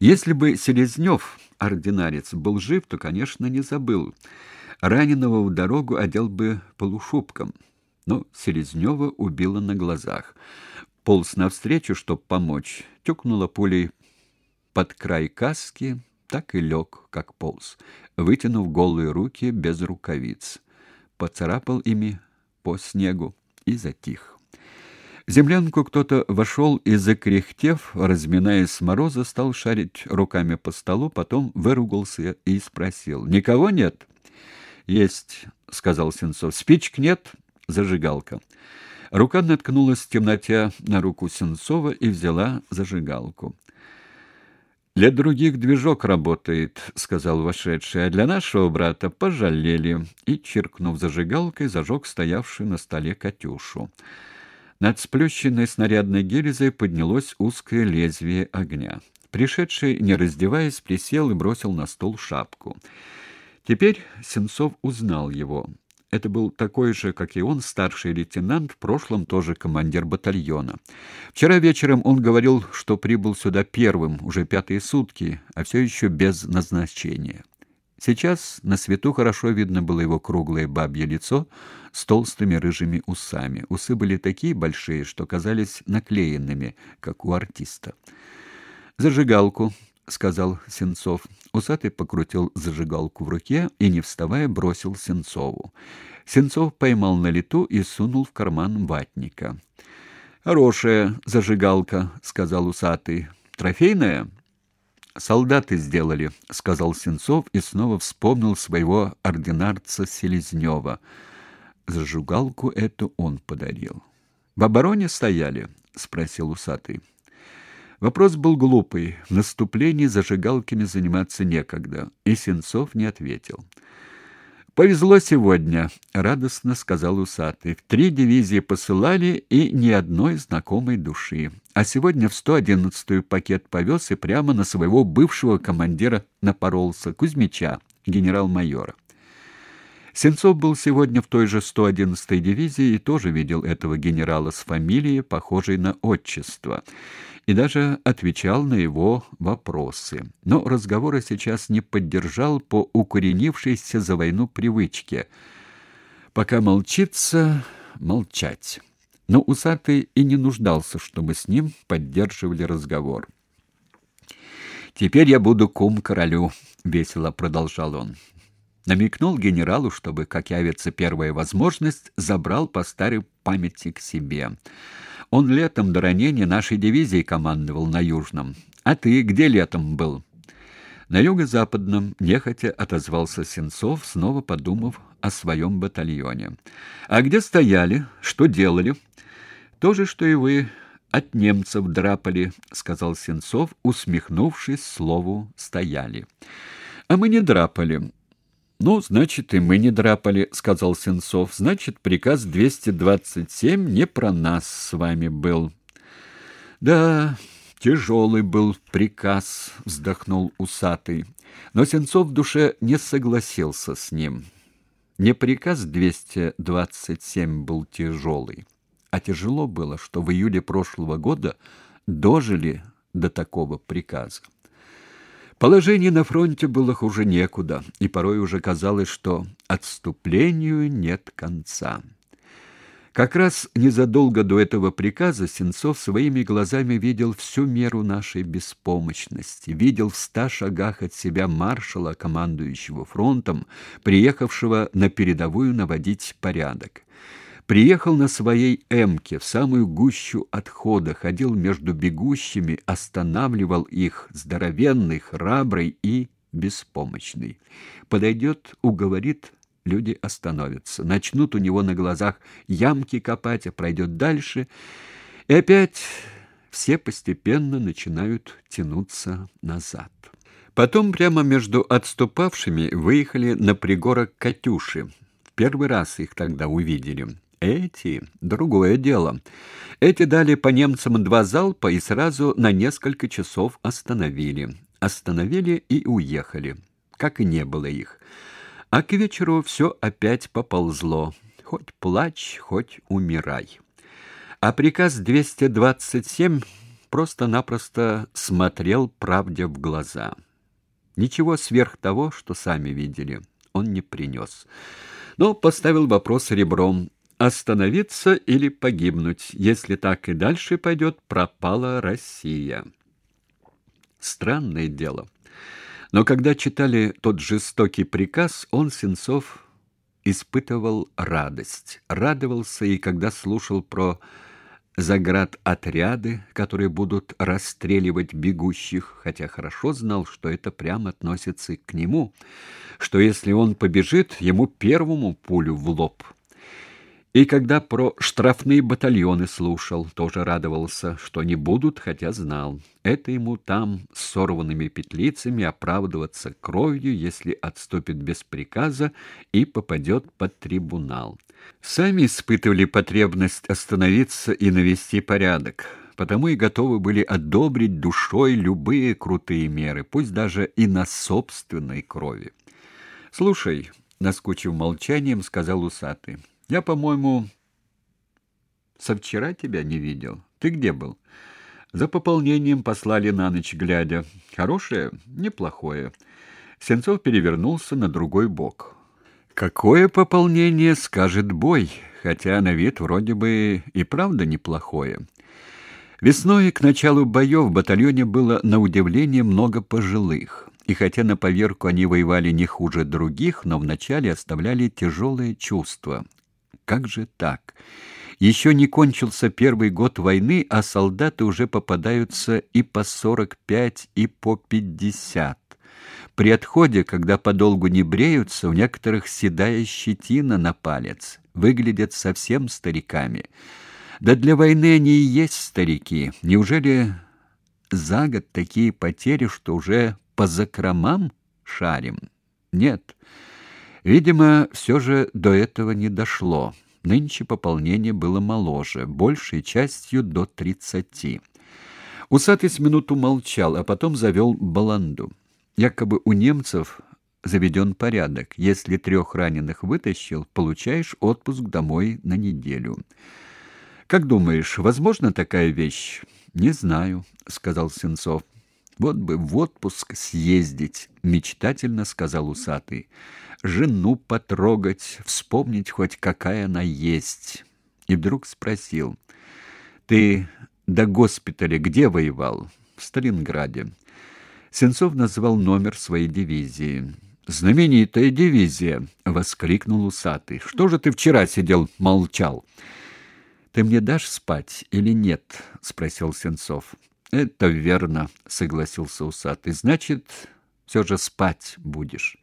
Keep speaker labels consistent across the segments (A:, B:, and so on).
A: Если бы Селезнев, ординарец, был жив, то, конечно, не забыл. Раненого в дорогу одел бы полушубком. Но Селезнева убило на глазах. Полз навстречу, чтоб помочь, тюкнула пулей под край каски, так и лег, как полз, вытянув голые руки без рукавиц. Поцарапал ими по снегу и затих. В землянку кто-то вошел и, закряхтев, разминаясь с мороза, стал шарить руками по столу, потом выругался и спросил. «Никого нет?» «Есть», — сказал Сенцов. «Спичек нет?» «Зажигалка». Рука наткнулась в темноте на руку Сенцова и взяла зажигалку. «Для других движок работает», — сказал вошедший, «а для нашего брата пожалели». И, чиркнув зажигалкой, зажег стоявшую на столе «Катюшу». Над сплющенной снарядной гильзой поднялось узкое лезвие огня. Пришедший, не раздеваясь, присел и бросил на стол шапку. Теперь Сенцов узнал его. Это был такой же, как и он, старший лейтенант, в прошлом тоже командир батальона. Вчера вечером он говорил, что прибыл сюда первым, уже пятые сутки, а все еще без назначения. Сейчас на свету хорошо видно было его круглое бабье лицо с толстыми рыжими усами. Усы были такие большие, что казались наклеенными, как у артиста. «Зажигалку», — сказал Сенцов. Усатый покрутил зажигалку в руке и, не вставая, бросил Сенцову. Сенцов поймал на лету и сунул в карман ватника. «Хорошая зажигалка», — сказал усатый. «Трофейная?» Солдаты сделали, сказал Сенцов и снова вспомнил своего ординарца Селезнева. Зажигалку эту он подарил. В обороне стояли, спросил усатый. Вопрос был глупый. В наступлении зажигалками заниматься некогда, и Сенцов не ответил. Повезло сегодня, радостно сказал усатый. В три дивизии посылали и ни одной знакомой души. А сегодня в 111-ю пакет повез и прямо на своего бывшего командира напоролся, Кузьмича, генерал-майора. Сенцов был сегодня в той же 111-й дивизии и тоже видел этого генерала с фамилией, похожей на отчество, и даже отвечал на его вопросы. Но разговора сейчас не поддержал по укоренившейся за войну привычке. Пока молчится, молчать. Но усатый и не нуждался, чтобы с ним поддерживали разговор. «Теперь я буду кум королю», — весело продолжал он. Намекнул генералу, чтобы, как явится первая возможность, забрал по старой памяти к себе. Он летом до ранения нашей дивизии командовал на Южном. А ты где летом был? На юго-западном нехотя отозвался Сенцов, снова подумав о своем батальоне. А где стояли? Что делали? То же, что и вы, от немцев драпали, сказал Сенцов, усмехнувшись слову стояли. А мы не драпали. Ну, значит, и мы не драпали, сказал Сенцов. Значит, приказ 227 не про нас с вами был. Да, тяжелый был приказ, вздохнул усатый. Но Сенцов в душе не согласился с ним. Не приказ 227 был тяжелый, а тяжело было, что в июле прошлого года дожили до такого приказа. Положение на фронте было хуже некуда, и порой уже казалось, что отступлению нет конца. Как раз незадолго до этого приказа Сенцов своими глазами видел всю меру нашей беспомощности, видел в ста шагах от себя маршала, командующего фронтом, приехавшего на передовую наводить порядок. Приехал на своей «Эмке» в самую гущу отхода, ходил между бегущими, останавливал их, здоровенный, храбрый и беспомощный. Подойдет, уговорит, люди остановятся. Начнут у него на глазах ямки копать, а пройдет дальше, и опять все постепенно начинают тянуться назад. Потом прямо между отступавшими выехали на пригорок Катюши. В первый раз их тогда увидели. Эти — другое дело. Эти дали по немцам два залпа и сразу на несколько часов остановили. Остановили и уехали, как и не было их. А к вечеру все опять поползло. Хоть плачь, хоть умирай. А приказ 227 просто-напросто смотрел правде в глаза. Ничего сверх того, что сами видели, он не принес. Но поставил вопрос ребром остановиться или погибнуть. Если так и дальше пойдет, пропала Россия. Странное дело. Но когда читали тот жестокий приказ, он, Сенцов, испытывал радость. Радовался и когда слушал про заградотряды, которые будут расстреливать бегущих, хотя хорошо знал, что это прямо относится к нему, что если он побежит, ему первому пулю в лоб – и когда про штрафные батальоны слушал, тоже радовался, что не будут, хотя знал. Это ему там с сорванными петлицами оправдываться кровью, если отступит без приказа и попадет под трибунал. Сами испытывали потребность остановиться и навести порядок, потому и готовы были одобрить душой любые крутые меры, пусть даже и на собственной крови. «Слушай», — наскучив молчанием, сказал усатый, — я, по-моему, со вчера тебя не видел. Ты где был? За пополнением послали на ночь глядя. Хорошее? Неплохое. Сенцов перевернулся на другой бок. Какое пополнение, скажет бой, хотя на вид вроде бы и правда неплохое. Весной к началу боев в батальоне было на удивление много пожилых. И хотя на поверку они воевали не хуже других, но вначале оставляли тяжелые чувства, как же так? Еще не кончился первый год войны, а солдаты уже попадаются и по сорок пять, и по пятьдесят. При отходе, когда подолгу не бреются, у некоторых седая щетина на палец, выглядят совсем стариками. Да для войны они и есть старики. Неужели за год такие потери, что уже по закромам шарим? Нет. Видимо, все же до этого не дошло. Нынче пополнение было моложе, большей частью до тридцати. Усатый с минуту молчал, а потом завел баланду. Якобы у немцев заведен порядок. Если трех раненых вытащил, получаешь отпуск домой на неделю. Как думаешь, возможно такая вещь? Не знаю, сказал Сенцов. Вот бы в отпуск съездить, мечтательно сказал усатый. Жену потрогать, вспомнить хоть какая она есть. И вдруг спросил: "Ты до госпиталя где воевал?" "В Сталинграде". Сенцов назвал номер своей дивизии. Знаменитая дивизия, воскликнул усатый. Что же ты вчера сидел, молчал? Ты мне дашь спать или нет? спросил Сенцов. Это верно, согласился усатый. Значит, все же спать будешь.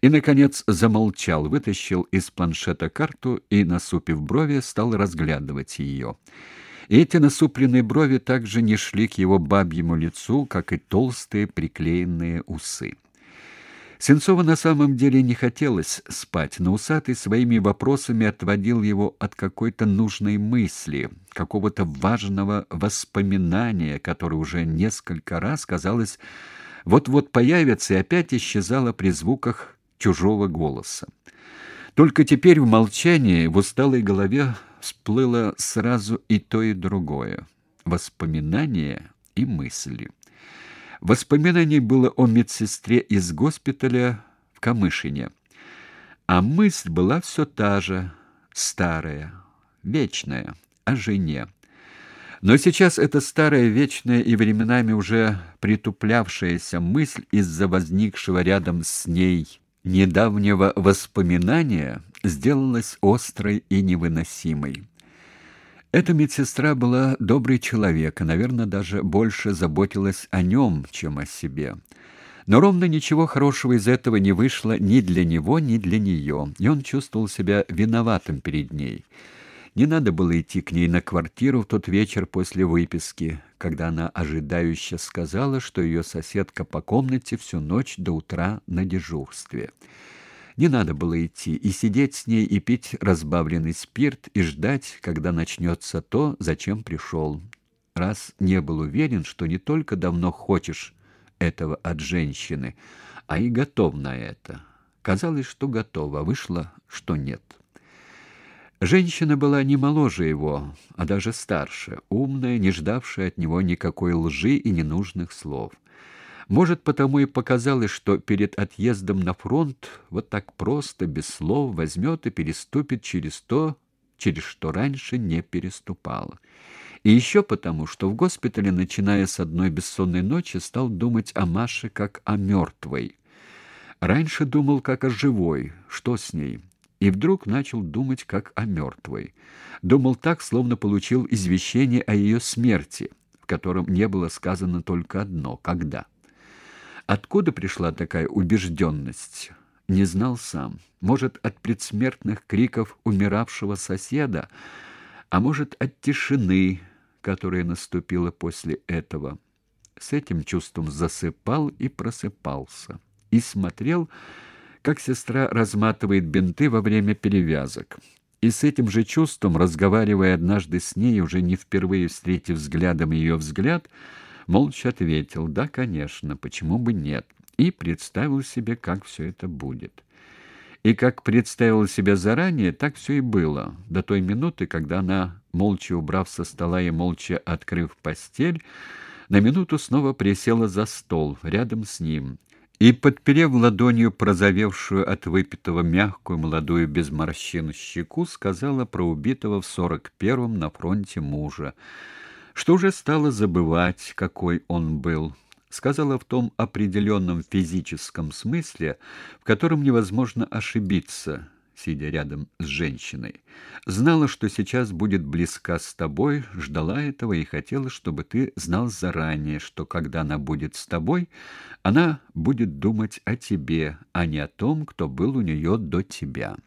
A: И наконец замолчал, вытащил из планшета карту и насупив брови, стал разглядывать ее. И эти насупленные брови также не шли к его бабьему лицу, как и толстые приклеенные усы. Сенцова на самом деле не хотелось спать, но усатый своими вопросами отводил его от какой-то нужной мысли, какого-то важного воспоминания, которое уже несколько раз, казалось, вот-вот появится и опять исчезало при звуках чужого голоса. Только теперь в молчании в усталой голове всплыло сразу и то, и другое — воспоминания и мысли. Воспоминаний было о медсестре из госпиталя в Камышине. А мысль была все та же, старая, вечная, о жене. Но сейчас эта старая, вечная и временами уже притуплявшаяся мысль из-за возникшего рядом с ней недавнего воспоминания сделалась острой и невыносимой. Эта медсестра была добрый человек, и, наверное, даже больше заботилась о нем, чем о себе. Но ровно ничего хорошего из этого не вышло ни для него, ни для нее, и он чувствовал себя виноватым перед ней. Не надо было идти к ней на квартиру в тот вечер после выписки, когда она ожидающе сказала, что ее соседка по комнате всю ночь до утра на дежурстве. Не надо было идти и сидеть с ней и пить разбавленный спирт и ждать, когда начнется то, зачем пришел. Раз не был уверен, что не только давно хочешь этого от женщины, а и готов на это. Казалось, что готов, а вышло, что нет. Женщина была не моложе его, а даже старше, умная, не ждавшая от него никакой лжи и ненужных слов. Может, потому и показалось, что перед отъездом на фронт вот так просто, без слов, возьмет и переступит через то, через что раньше не переступала. И еще потому, что в госпитале, начиная с одной бессонной ночи, стал думать о Маше как о мертвой. Раньше думал как о живой, что с ней, и вдруг начал думать как о мертвой. Думал так, словно получил извещение о ее смерти, в котором не было сказано только одно — когда. Откуда пришла такая убежденность, не знал сам. Может, от предсмертных криков умиравшего соседа, а может, от тишины, которая наступила после этого. С этим чувством засыпал и просыпался. И смотрел, как сестра разматывает бинты во время перевязок. И с этим же чувством, разговаривая однажды с ней, уже не впервые встретив взглядом ее взгляд, молча ответил «Да, конечно, почему бы нет?» и представил себе, как все это будет. И как представил себе заранее, так все и было, до той минуты, когда она, молча убрав со стола и молча открыв постель, на минуту снова присела за стол рядом с ним, и, подперев ладонью прозовевшую от выпитого мягкую молодую без морщин щеку, сказала про убитого в сорок первом на фронте мужа, что уже стала забывать, какой он был. Сказала в том определенном физическом смысле, в котором невозможно ошибиться — сидя рядом с женщиной. Знала, что сейчас будет близка с тобой, ждала этого и хотела, чтобы ты знал заранее, что когда она будет с тобой, она будет думать о тебе, а не о том, кто был у нее до тебя.